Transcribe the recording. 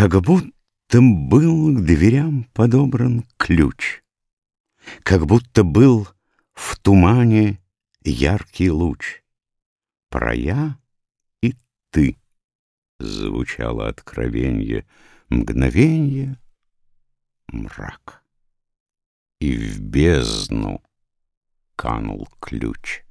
Как будто был к дверям подобран ключ, Как будто был в тумане яркий луч. Про я и ты звучало откровенье, Мгновенье — мрак, и в бездну канул ключ.